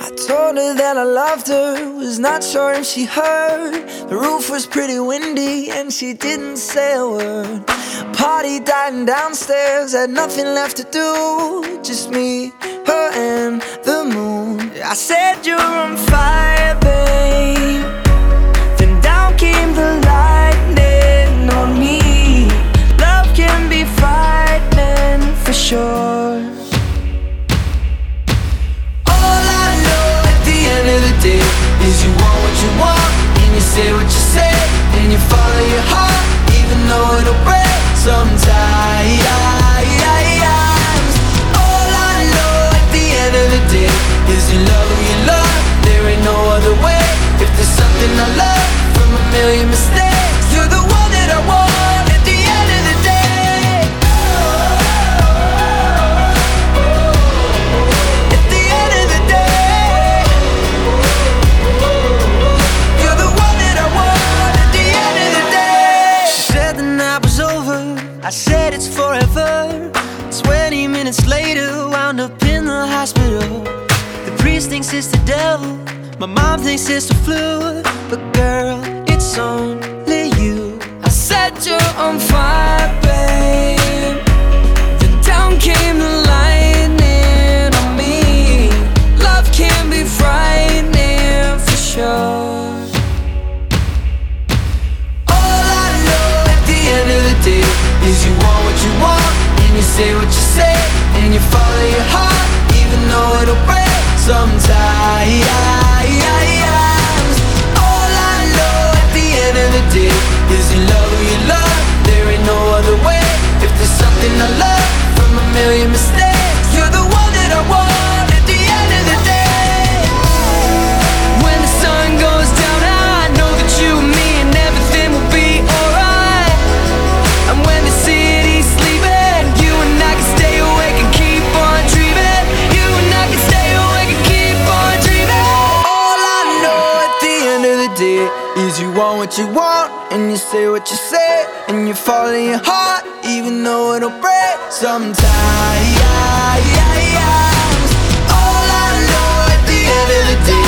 I told her that I loved her, was not sure if she heard. The roof was pretty windy and she didn't say a word. Party dying downstairs, had nothing left to do. Just me, her, and the moon. I said, You're on fire, want what you want and you say what you say I said it's forever. 20 minutes later, wound up in the hospital. The priest thinks it's the devil. My mom thinks it's the flu. But girl, it's only you. I set you're on fire, say what you say and you follow your heart even though it'll break sometimes. All I know at the end of the day is you love who you love. There ain't no other way. If there's something I love from a million mistakes, Is you want what you want, and you say what you say, and you follow your heart, even though it'll break sometimes. All I know at the end of the day.